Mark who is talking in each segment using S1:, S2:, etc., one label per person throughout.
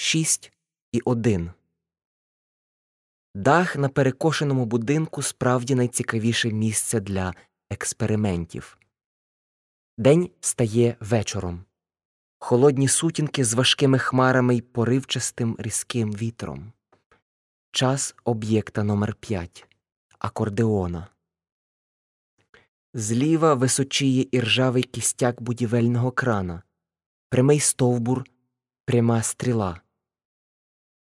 S1: шість і один. Дах на перекошеному будинку справді найцікавіше місце для експериментів. День стає вечором. Холодні сутінки з важкими хмарами й поривчастим різким вітром. Час об'єкта номер 5 Акордеона. Зліва височіє іржавий кістяк будівельного крана, прямий стовбур, пряма стріла.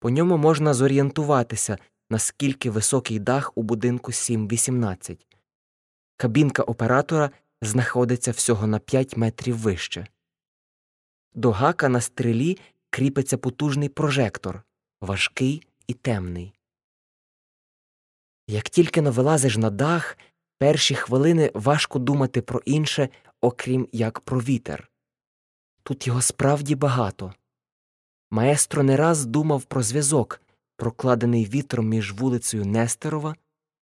S1: По ньому можна зорієнтуватися, наскільки високий дах у будинку 7-18. Кабінка оператора знаходиться всього на 5 метрів вище. До гака на стрілі кріпиться потужний прожектор, важкий і темний. Як тільки но вилазиш на дах, перші хвилини важко думати про інше, окрім як про вітер. Тут його справді багато. Маестро не раз думав про зв'язок, прокладений вітром між вулицею Нестерова,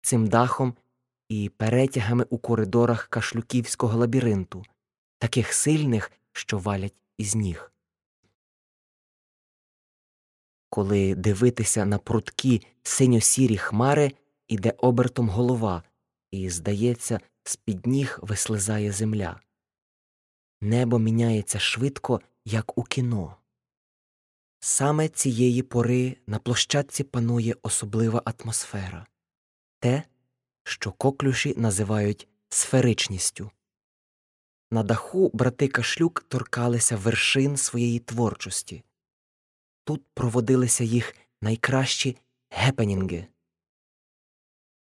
S1: цим дахом і перетягами у коридорах кашлюківського лабіринту, таких сильних, що валять із ніг. Коли дивитися на прудкі синьо-сірі хмари, іде обертом голова, і, здається, з під ніг вислизає земля. Небо міняється швидко, як у кіно. Саме цієї пори на площадці панує особлива атмосфера те, що коклюші називають сферичністю. На даху брати Кашлюк торкалися вершин своєї творчості. Тут проводилися їх найкращі гепенінги.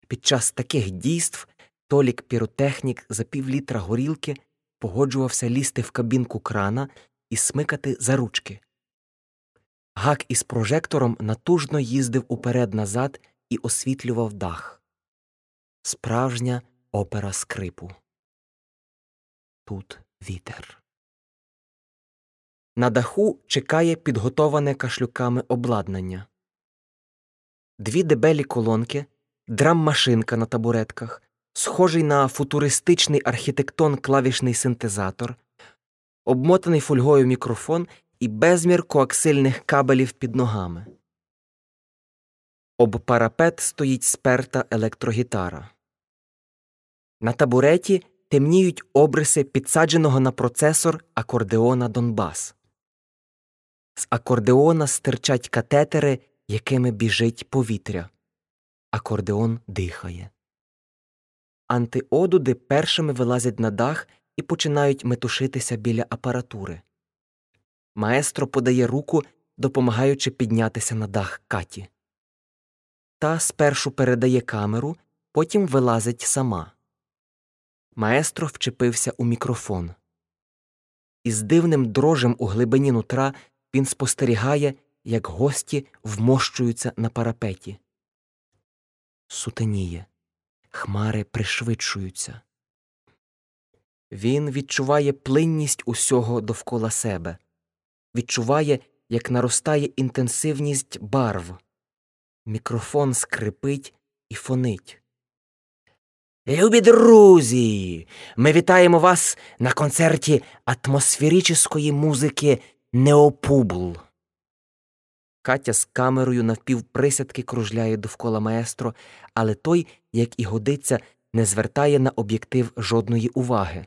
S1: Під час таких дійств Толік піротехнік за півлітра горілки погоджувався лізти в кабінку крана і смикати за ручки. Гак із прожектором натужно їздив уперед назад і освітлював дах. Справжня опера скрипу. Тут вітер. На даху чекає підготоване кашлюками обладнання. Дві дебелі колонки, драм-машинка на табуретках, схожий на футуристичний архітектон клавішний синтезатор, обмотаний фольгою мікрофон і безмір коаксильних кабелів під ногами. Об парапет стоїть сперта електрогітара. На табуреті темніють обриси підсадженого на процесор акордеона Донбас. З акордеона стирчать катетери, якими біжить повітря. Акордеон дихає. Антиодуди першими вилазять на дах і починають метушитися біля апаратури. Маестро подає руку, допомагаючи піднятися на дах каті. Та спершу передає камеру, потім вилазить сама. Маестро вчепився у мікрофон. Із дивним дрожем у глибині нутра він спостерігає, як гості вмощуються на парапеті. Сутеніє, хмари пришвидшуються. Він відчуває плинність усього довкола себе, відчуває, як наростає інтенсивність барв. Мікрофон скрипить і фонить. Любі друзі, ми вітаємо вас на концерті атмосферическої музики Неопубл. Катя з камерою навпівприсядки кружляє довкола маестро, але той, як і годиться, не звертає на об'єктив жодної уваги.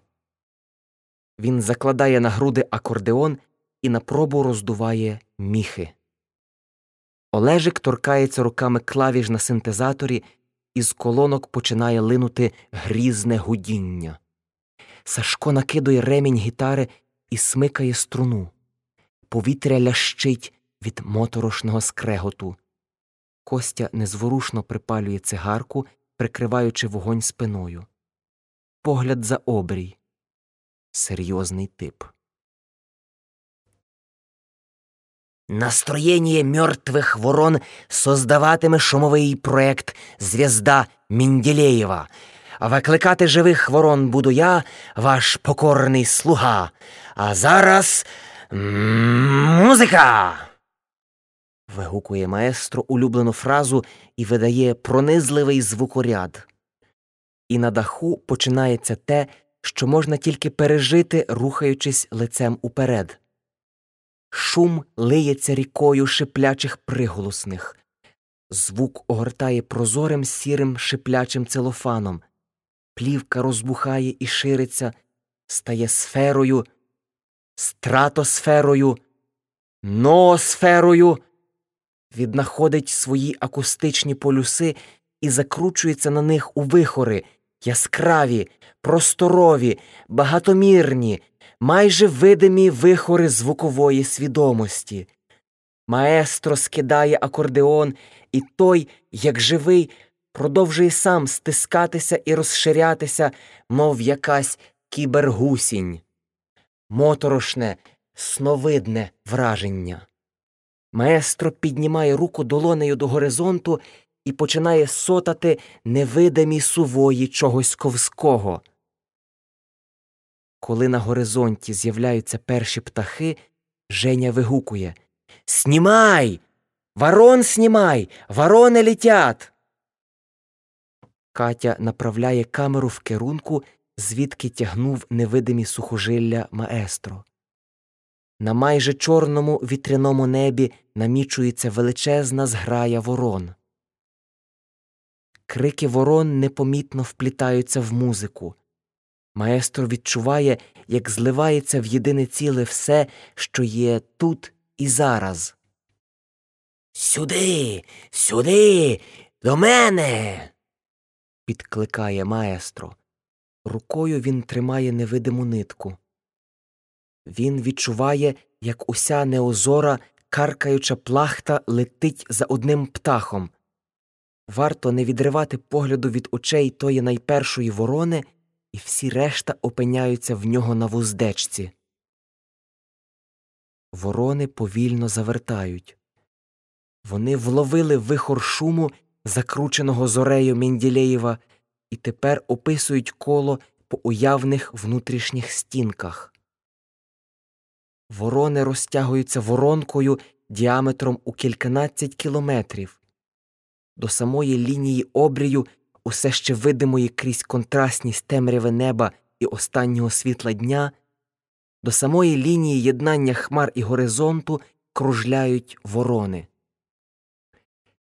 S1: Він закладає на груди акордеон і на пробу роздуває міхи. Олежик торкається руками клавіш на синтезаторі із колонок починає линути грізне гудіння. Сашко накидує ремінь гітари і смикає струну. Повітря лящить від моторошного скреготу. Костя незворушно припалює цигарку, прикриваючи вогонь спиною. Погляд за обрій. Серйозний тип. Настроєння мертвих ворон создаватиме шумовий проект Зв'язда Мінділеєва. Викликати живих ворон буду я, ваш покорний слуга. А зараз музика. вигукує маестро улюблену фразу і видає пронизливий звукоряд. І на даху починається те, що можна тільки пережити, рухаючись лицем уперед. Шум лиється рікою шиплячих приголосних. Звук огортає прозорим сірим шиплячим целофаном. Плівка розбухає і шириться, стає сферою, стратосферою, ноосферою, віднаходить свої акустичні полюси і закручується на них у вихори, яскраві, просторові, багатомірні, майже видимі вихори звукової свідомості. Маестро скидає акордеон, і той, як живий, продовжує сам стискатися і розширятися, мов якась кібергусінь. Моторошне, сновидне враження. Маестро піднімає руку долонею до горизонту і починає сотати невидимі сувої чогось ковського. Коли на горизонті з'являються перші птахи, Женя вигукує Снімай! Ворон снімай! Ворони летять!» Катя направляє камеру в керунку, звідки тягнув невидимі сухожилля маестро. На майже чорному вітряному небі намічується величезна зграя ворон. Крики ворон непомітно вплітаються в музику. Маестро відчуває, як зливається в єдине ціле все, що є тут і зараз. Сюди, сюди, до мене. підкликає маестро. Рукою він тримає невидиму нитку. Він відчуває, як уся неозора, каркаюча плахта летить за одним птахом. Варто не відривати погляду від очей тої найпершої ворони, і всі решта опиняються в нього на вуздечці. Ворони повільно завертають. Вони вловили вихор шуму, закрученого зорею Менділеєва, і тепер описують коло по уявних внутрішніх стінках. Ворони розтягуються воронкою діаметром у кільканадцять кілометрів. До самої лінії обрію, усе ще видимої крізь контрастність темряви неба і останнього світла дня, до самої лінії єднання хмар і горизонту кружляють ворони.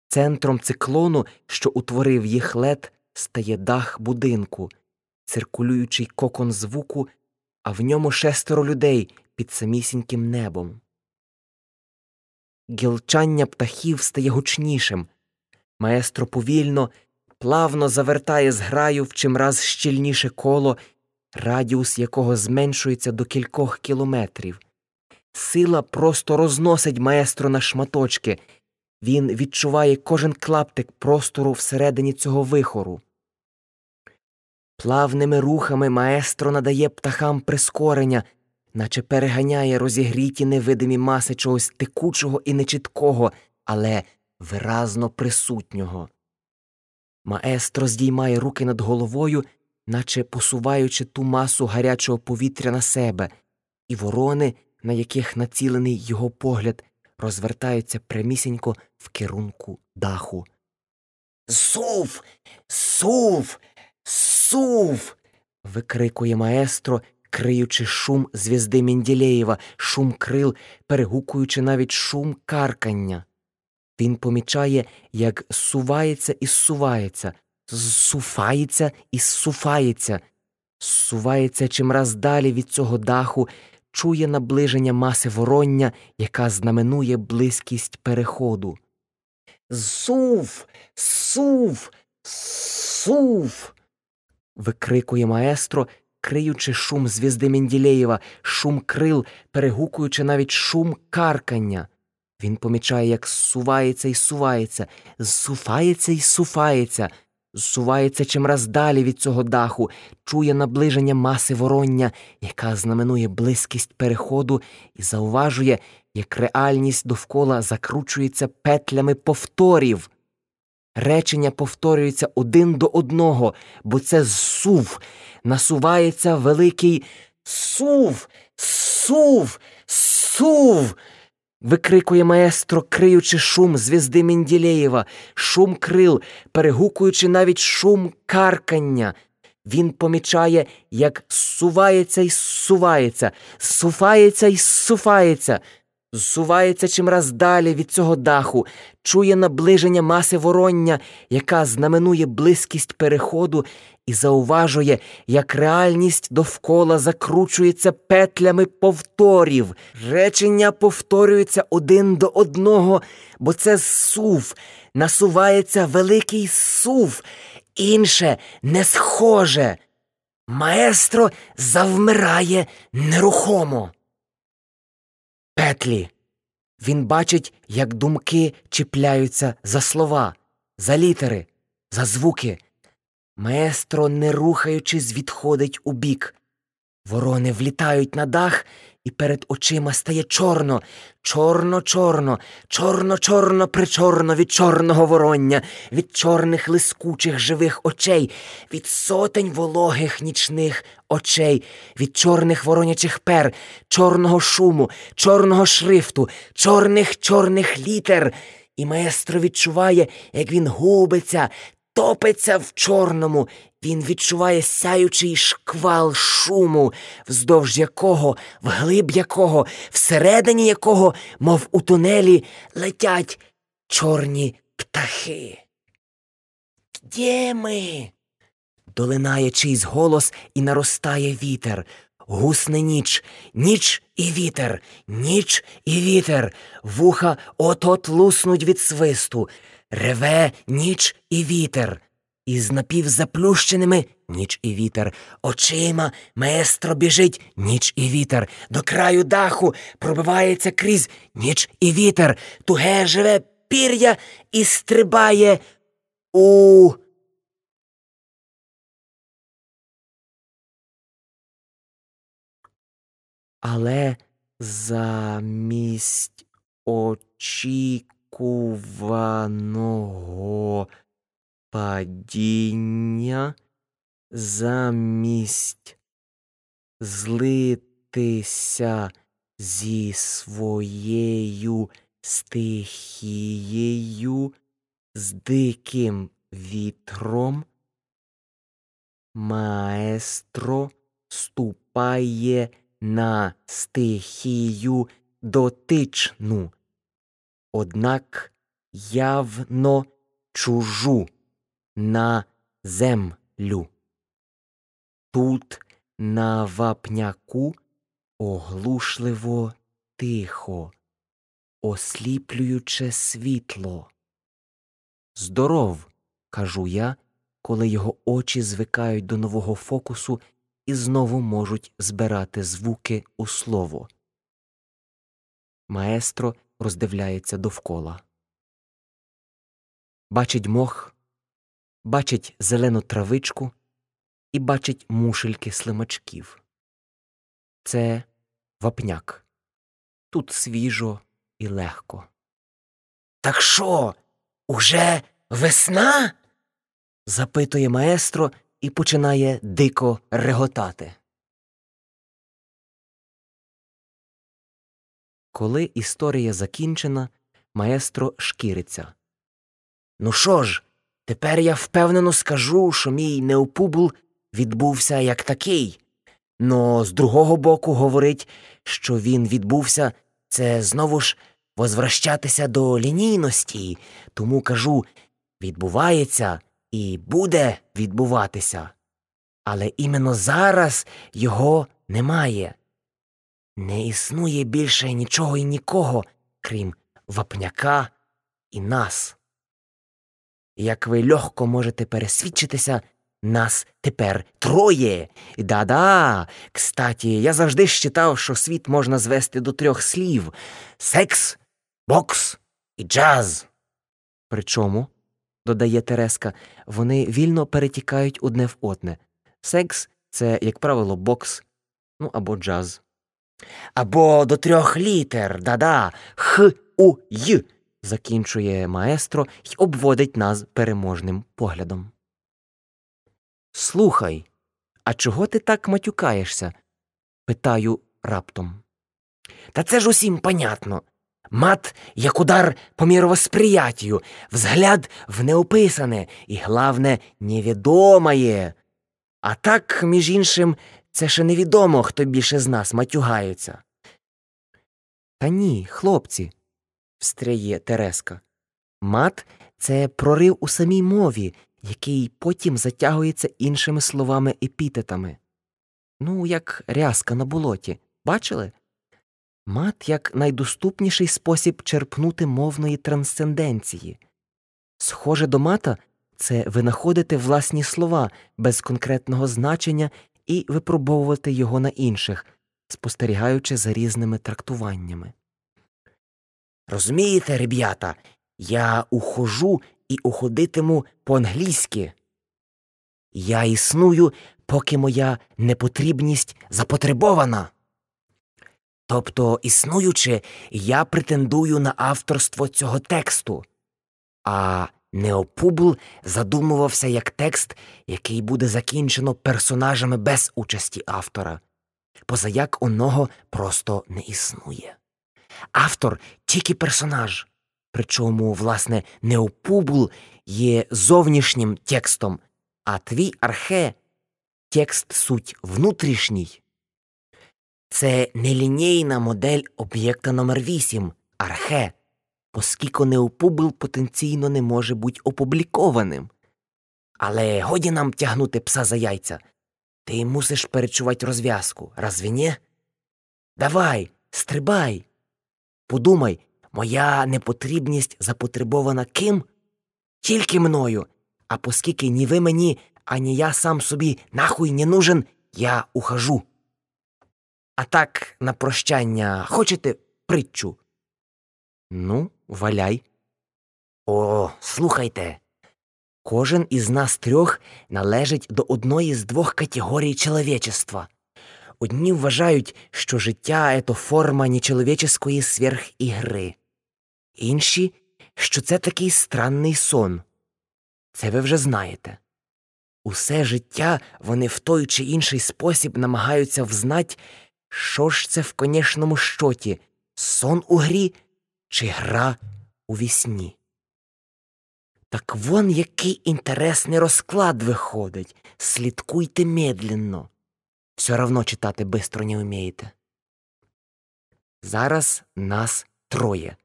S1: Центром циклону, що утворив їх лед, стає дах будинку, циркулюючий кокон звуку, а в ньому шестеро людей під самісіньким небом. Гілчання птахів стає гучнішим. Маестро повільно, плавно завертає зграю в чимраз щільніше коло, радіус якого зменшується до кількох кілометрів. Сила просто розносить маестро на шматочки. Він відчуває кожен клаптик простору всередині цього вихору. Плавними рухами маестро надає птахам прискорення, наче переганяє розігріті невидимі маси чогось текучого і нечіткого, але виразно присутнього. Маестро здіймає руки над головою, наче посуваючи ту масу гарячого повітря на себе, і ворони, на яких націлений його погляд, розвертаються прямісінько в керунку даху. Сув, сув, сув. викрикує маестро, криючи шум звізди Менділеєва, шум крил, перегукуючи навіть шум каркання. Він помічає, як сувається і сувається, зсуфається і зсуфається, зсувається чимраз далі від цього даху, чує наближення маси вороння, яка знаменує близькість переходу. Зсув, сув, сув. викрикує маестро, криючи шум звізди Менділеєва, шум крил, перегукуючи навіть шум каркання. Він помічає, як зсувається і сувається, зсуфається і суфається, зсувається чимраз далі від цього даху, чує наближення маси вороння, яка знаменує близькість переходу, і зауважує, як реальність довкола закручується петлями повторів. Речення повторюються один до одного, бо це зсув, насувається великий сув, сув, сув. Викрикує маестро, криючи шум звізди Менділеєва, шум крил, перегукуючи навіть шум каркання. Він помічає, як сувається і сувається, суфається і суфається, зсувається чимраз далі від цього даху, чує наближення маси вороння, яка знаменує близькість переходу, і зауважує, як реальність довкола закручується петлями повторів. Речення повторюються один до одного, бо це сув, насувається великий сув, інше не схоже. Маестро завмирає нерухомо. Петлі. Він бачить, як думки чіпляються за слова, за літери, за звуки. Маестро, не рухаючись, відходить у бік. Ворони влітають на дах, і перед очима стає чорно, чорно-чорно, чорно-чорно причорно від чорного вороння, від чорних лискучих живих очей, від сотень вологих нічних очей, від чорних воронячих пер, чорного шуму, чорного шрифту, чорних чорних літер. І маестро відчуває, як він губиться, топиться в чорному, він відчуває сяючий шквал шуму, вздовж якого, вглиб якого, всередині якого, мов у тунелі, летять чорні птахи. Де ми? Долинає чийсь голос і наростає вітер. Гусне ніч, ніч і вітер, ніч і вітер, вуха от-от луснуть від свисту, реве ніч і вітер. Із напівзаплющеними ніч і вітер, очима маестро біжить ніч і вітер, до краю даху пробивається крізь ніч і вітер, туге живе пір'я і стрибає у. Але замість очікуваного падіння замість злитися зі своєю стихією, з диким вітром, маестро ступає на стихію дотичну, однак явно чужу на землю. Тут, на вапняку, оглушливо тихо, осліплююче світло. Здоров, кажу я, коли його очі звикають до нового фокусу і знову можуть збирати звуки у слово. Маестро роздивляється довкола. Бачить мох, бачить зелену травичку і бачить мушельки слимачків. Це вапняк. Тут свіжо і легко. Так що, уже весна? запитує маестро і починає дико реготати. Коли історія закінчена, маестро шкіриться. Ну що ж, тепер я впевнено скажу, що мій неопубл відбувся як такий. Но з другого боку говорить, що він відбувся, це знову ж возвращатися до лінійності, тому кажу відбувається і буде відбуватися. Але іменно зараз його немає. Не існує більше нічого і нікого, крім вапняка і нас. Як ви легко можете пересвідчитися, нас тепер троє. Да-да. Кстаті, я завжди считав, що світ можна звести до трьох слів секс, бокс і джаз. Причому, додає Тереска, вони вільно перетікають одне в одне. Секс це, як правило, бокс, ну або джаз. Або до трьох літер, да-да, х, у, й, закінчує маестро й обводить нас переможним поглядом. Слухай, а чого ти так матюкаєшся? питаю раптом. Та це ж усім понятно. Мат, як удар по мировосприятию, взгляд в неописане і, главне, невідомає. А так, між іншим, це ще невідомо, хто більше з нас матюгається. Та ні, хлопці, встряє Тереска. Мат це прорив у самій мові, який потім затягується іншими словами епітетами. Ну, як рязка на болоті. Бачили? Мат як найдоступніший спосіб черпнути мовної трансценденції. Схоже до мата це винаходити власні слова без конкретного значення і випробовувати його на інших, спостерігаючи за різними трактуваннями. Розумієте, ребята, я ухожу і уходитиму по-англійськи. Я існую, поки моя непотрібність запотребована. Тобто, існуючи, я претендую на авторство цього тексту, а Неопубл задумувався як текст, який буде закінчено персонажами без участі автора, позаяк оного просто не існує. Автор тільки персонаж, причому, власне, Неопубл є зовнішнім текстом, а твій архе текст суть внутрішній. Це нелінійна модель об'єкта номер 8 архе, оскільки неопубл потенційно не може бути опублікованим. Але годі нам тягнути пса за яйця. Ти мусиш перечувати розв'язку, разві ні? Давай, стрибай. Подумай, моя непотрібність запотребована ким? Тільки мною. А оскільки ні ви мені, ані я сам собі нахуй не нужен, я ухожу. А так, на прощання, хочете притчу? Ну, валяй. О, слухайте. Кожен із нас трьох належить до одної з двох категорій чоловічества. Одні вважають, що життя ето форма нечоловіческої сверхігри, інші, що це такий странний сон. Це ви вже знаєте. Усе життя вони в той чи інший спосіб намагаються взнать, що ж це в конечному щоті сон у грі чи гра у вісні. Так вон який інтересний розклад виходить. Слідкуйте медленно. Все равно читати бистро не вмієте. Зараз нас троє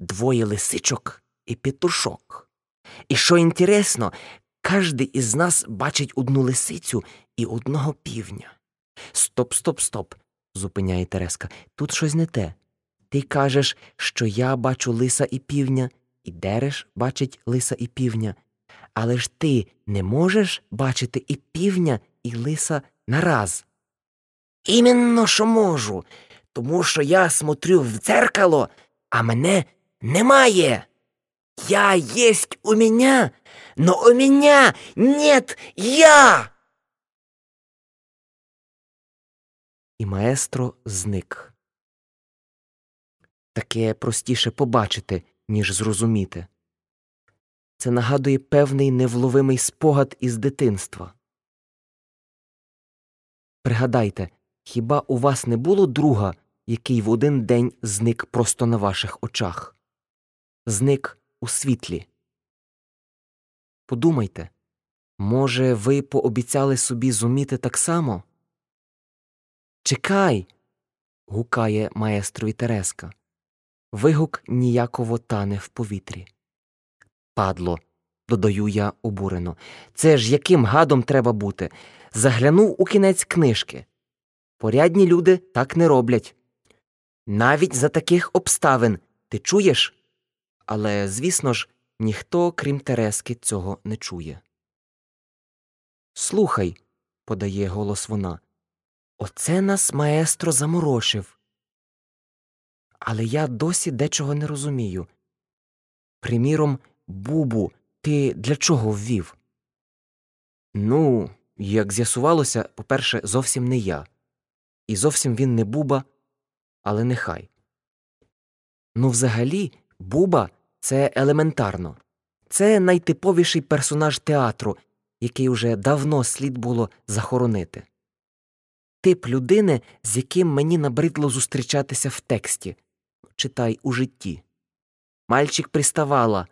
S1: двоє лисичок і петушок. І що інтересно, кожний із нас бачить одну лисицю і одного півня. Стоп, стоп, стоп, зупиняє Тереска. Тут щось не те. Ти кажеш, що я бачу лиса і півня, і Дереш бачить лиса і півня. Але ж ти не можеш бачити і півня, і лиса нараз. Іменно що можу, тому що я смотрю в дзеркало, а мене немає. Я єсть у меня, но у меня нет я. І маестро зник. Таке простіше побачити, ніж зрозуміти. Це нагадує певний невловимий спогад із дитинства. Пригадайте, хіба у вас не було друга, який в один день зник просто на ваших очах? Зник у світлі. Подумайте, може, ви пообіцяли собі зуміти так само? Чекай. гукає маестрові Тереска. Вигук ніяково тане в повітрі. Падло, додаю я обурено. Це ж яким гадом треба бути? Заглянув у кінець книжки. Порядні люди так не роблять. Навіть за таких обставин ти чуєш? Але, звісно ж, ніхто, крім Терески, цього не чує. Слухай, подає голос вона. Оце нас маестро заморошив. Але я досі дечого не розумію. Приміром, бубу, ти для чого ввів? Ну, як з'ясувалося, по перше, зовсім не я. І зовсім він не буба, але нехай. Ну, взагалі, буба це елементарно. Це найтиповіший персонаж театру, який уже давно слід було захоронити. Тип людини, з яким мені набридло зустрічатися в тексті читай у житті. Мальчик приставала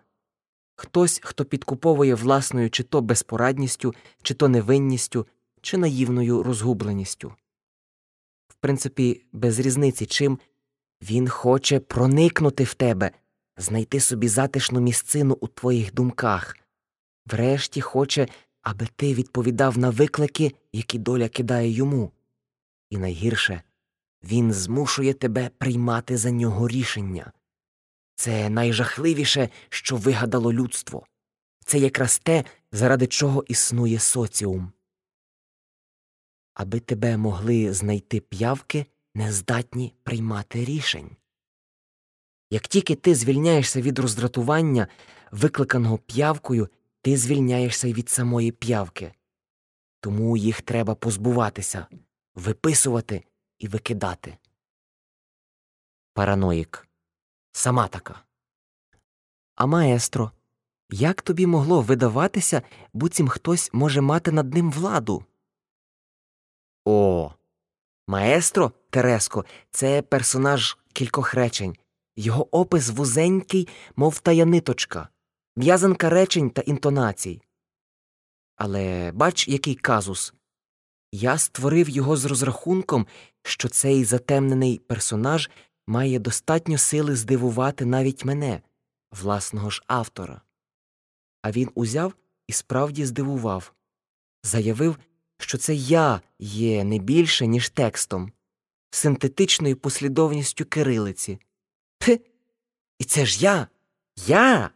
S1: хтось, хто підкуповує власною чи то безпорадністю, чи то невинністю, чи наївною розгубленістю. В принципі, без різниці чим Він хоче проникнути в тебе, знайти собі затишну місцину у твоїх думках. Врешті хоче, аби ти відповідав на виклики, які доля кидає йому. І найгірше він змушує тебе приймати за нього рішення. Це найжахливіше, що вигадало людство. Це якраз те, заради чого існує соціум. Аби тебе могли знайти п'явки, нездатні приймати рішень. Як тільки ти звільняєшся від роздратування, викликаного п'явкою, ти звільняєшся й від самої п'явки. Тому їх треба позбуватися, виписувати і викидати. Параноїк. Сама така. А маестро, як тобі могло видаватися, буцім хтось може мати над ним владу? О. Маестро Тереско це персонаж кількох речень. Його опис вузенький, мов таяниточка, в'язанка речень та інтонацій. Але бач, який казус. Я створив його з розрахунком, що цей затемнений персонаж має достатньо сили здивувати навіть мене, власного ж автора. А він узяв і справді здивував, заявив, що це я є не більше, ніж текстом, синтетичною послідовністю кирилиці. Пхи! І це ж я. Я.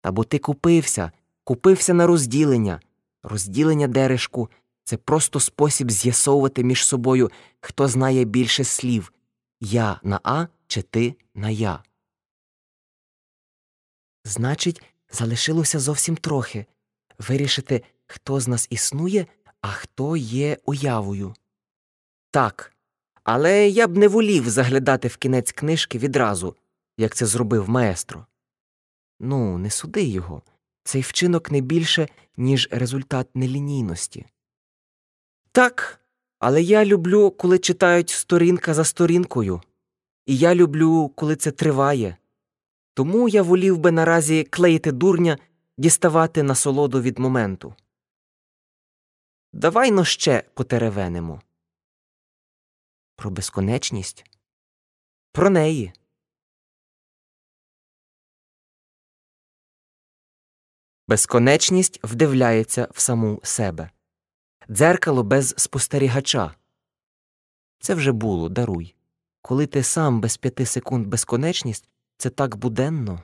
S1: Та бо ти купився, купився на розділення. Розділення дерешку це просто спосіб з'ясовувати між собою, хто знає більше слів я на А чи ти на я. Значить, залишилося зовсім трохи вирішити, хто з нас існує, а хто є уявою. Так. Але я б не волів заглядати в кінець книжки відразу, як це зробив маестро. Ну, не суди його. Цей вчинок не більше, ніж результат нелінійності. Так, але я люблю, коли читають сторінка за сторінкою, і я люблю, коли це триває. Тому я волів би наразі клеїти дурня, діставати насолоду від моменту. Давай но ще потеревенимо. Про безконечність? Про неї. Безконечність вдивляється в саму себе. Дзеркало без спостерігача. Це вже було, даруй. Коли ти сам без п'яти секунд безконечність, це так буденно.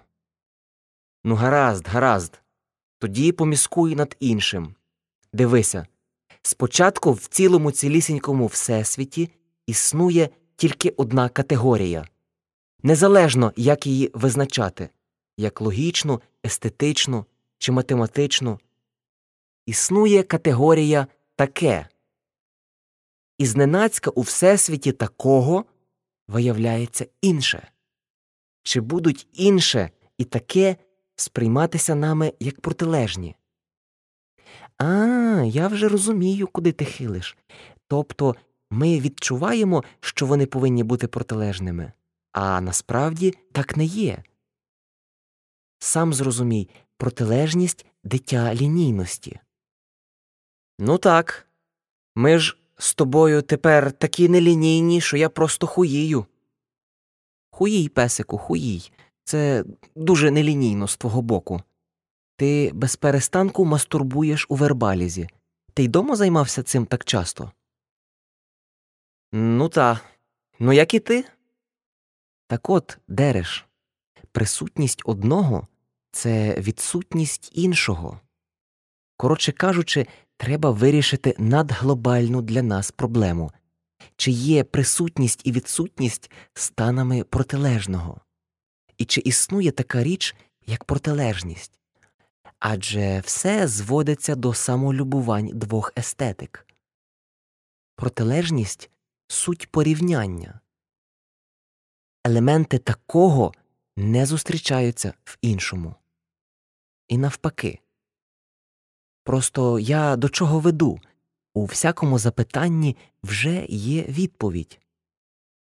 S1: Ну, гаразд, гаразд. Тоді поміскуй над іншим. Дивися. Спочатку в цілому цілісінькому всесвіті існує тільки одна категорія, незалежно як її визначати як логічну, естетичну чи математичну. Існує категорія таке. І зненацька у всесвіті такого виявляється інше. Чи будуть інше і таке сприйматися нами як протилежні? А, я вже розумію, куди ти хилиш. Тобто ми відчуваємо, що вони повинні бути протилежними, а насправді так не є. Сам зрозумій протилежність дитя лінійності. Ну так. Ми ж з тобою тепер такі нелінійні, що я просто хуїю. Хуїй, песику, хуїй. Це дуже нелінійно з твого боку. Ти без перестанку мастурбуєш у вербалізі. Ти й дома займався цим так часто? Ну та. Ну, як і ти? Так от, Дереш, присутність одного це відсутність іншого. Коротше кажучи, треба вирішити надглобальну для нас проблему чи є присутність і відсутність станами протилежного, і чи існує така річ, як протилежність? Адже все зводиться до самолюбувань двох естетик. Протилежність суть порівняння. Елементи такого не зустрічаються в іншому. І навпаки. Просто я до чого веду у всякому запитанні вже є відповідь,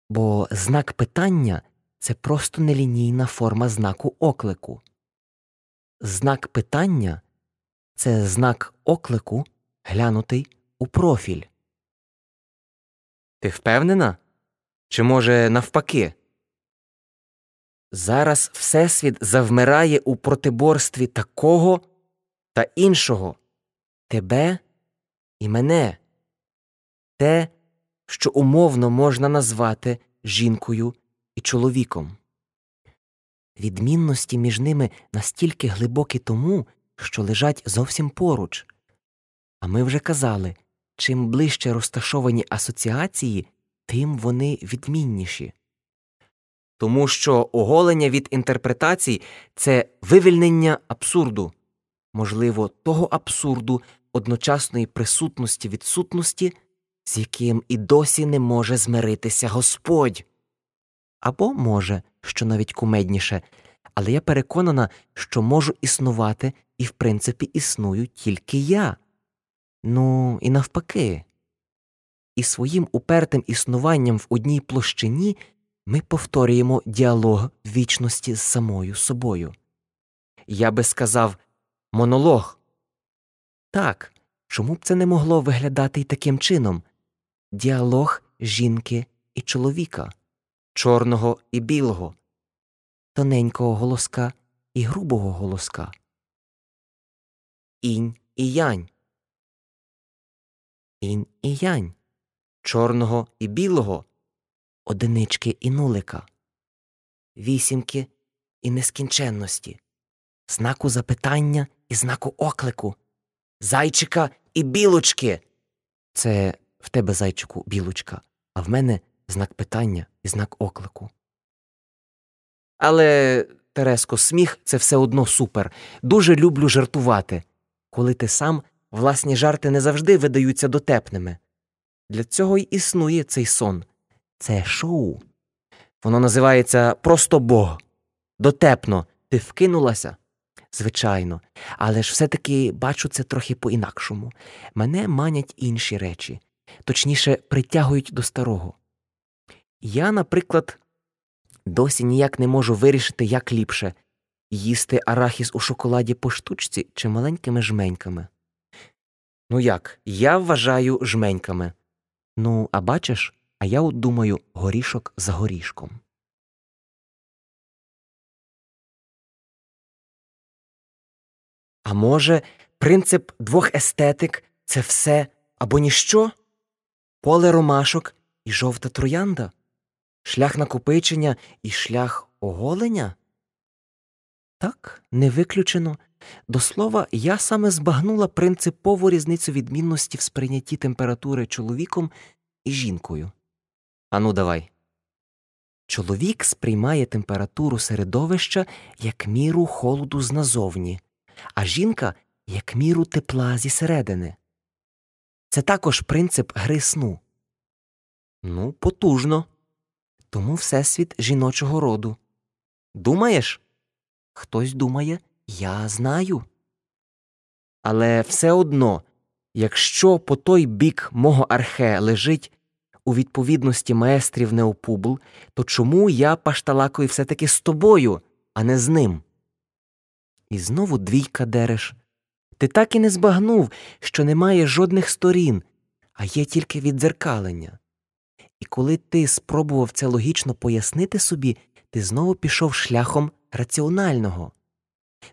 S1: бо знак питання це просто нелінійна форма знаку оклику. Знак питання це знак оклику, глянутий у профіль. Ти впевнена? Чи, може, навпаки, Зараз Всесвіт завмирає у протиборстві такого та іншого тебе і мене, те, що умовно можна назвати жінкою і чоловіком. Відмінності між ними настільки глибокі тому, що лежать зовсім поруч. А ми вже казали чим ближче розташовані асоціації, тим вони відмінніші. Тому що оголення від інтерпретацій це вивільнення абсурду, можливо, того абсурду одночасної присутності відсутності, з яким і досі не може змиритися Господь. Або може, що навіть кумедніше, але я переконана, що можу існувати і в принципі існую тільки я. Ну, і навпаки. І своїм упертим існуванням в одній площині ми повторюємо діалог вічності з самою собою. Я би сказав монолог. Так, чому б це не могло виглядати й таким чином? Діалог жінки і чоловіка, чорного і білого, тоненького голоска і грубого голоска, інь і янь, інь і янь, чорного і білого, одинички і нулика, вісімки і нескінченності, знаку запитання і знаку оклику, зайчика і білочки. Це в тебе, зайчику, білочка, а в мене знак питання і знак оклику. Але, Тереско, сміх це все одно супер. Дуже люблю жартувати. Коли ти сам, власні жарти не завжди видаються дотепними. Для цього й існує цей сон. Це шоу. Воно називається Просто Бог. Дотепно. Ти вкинулася? Звичайно, але ж все таки бачу це трохи по інакшому. Мене манять інші речі, точніше, притягують до старого. Я, наприклад, досі ніяк не можу вирішити, як ліпше їсти арахіс у шоколаді по штучці чи маленькими жменьками. Ну як, я вважаю жменьками. Ну, а бачиш, а я от думаю горішок за горішком. А може, принцип двох естетик це все або ніщо? Поле ромашок і жовта троянда? Шлях накопичення і шлях оголення? Так, не виключено. До слова, я саме збагнула принципову різницю відмінності в сприйнятті температури чоловіком і жінкою. Ану, давай. Чоловік сприймає температуру середовища як міру холоду зназовні, а жінка як міру тепла зі середини. Це також принцип гри сну. Ну, потужно. Тому всесвіт жіночого роду. Думаєш? Хтось думає, я знаю. Але все одно, якщо по той бік мого архе лежить у відповідності маестрів Неопубл, то чому я пашталакою все таки з тобою, а не з ним? І знову двійка дереш. Ти так і не збагнув, що немає жодних сторін, а є тільки віддзеркалення. І коли ти спробував це логічно пояснити собі, ти знову пішов шляхом раціонального.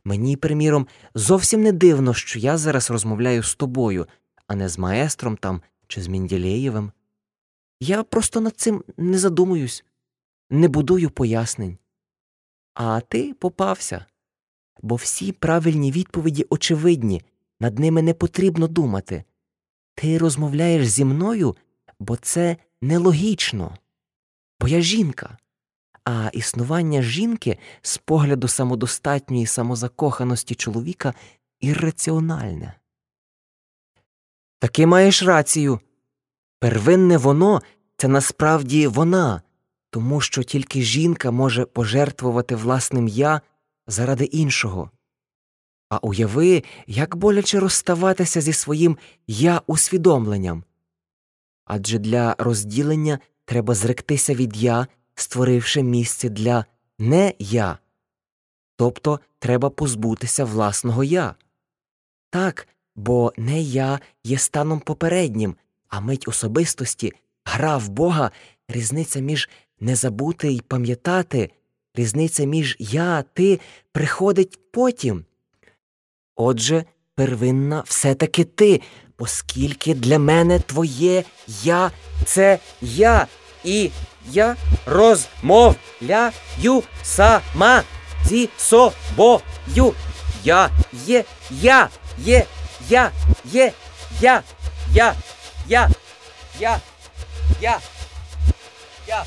S1: Мені, приміром, зовсім не дивно, що я зараз розмовляю з тобою, а не з маестром там чи з Мінділеєвим. Я просто над цим не задумуюсь, не будую пояснень. А ти попався, бо всі правильні відповіді очевидні, над ними не потрібно думати. Ти розмовляєш зі мною, бо це нелогічно, бо я жінка, а існування жінки з погляду самодостатньої самозакоханості чоловіка ірраціональне. Таки маєш рацію. Первинне воно це насправді вона, тому що тільки жінка може пожертвувати власним я заради іншого. А уяви, як боляче розставатися зі своїм я усвідомленням. Адже для розділення треба зректися від я, створивши місце для не я, тобто треба позбутися власного я. Так, бо не я є станом попереднім, а мить особистості, гра в Бога, різниця між не забути й пам'ятати, різниця між я, ти приходить потім. Отже, первинна все-таки ти, оскільки для мене твоє я це я, і я розмовляю сама зі собою. Я є, я є, я є, я, я, я, я, я, я.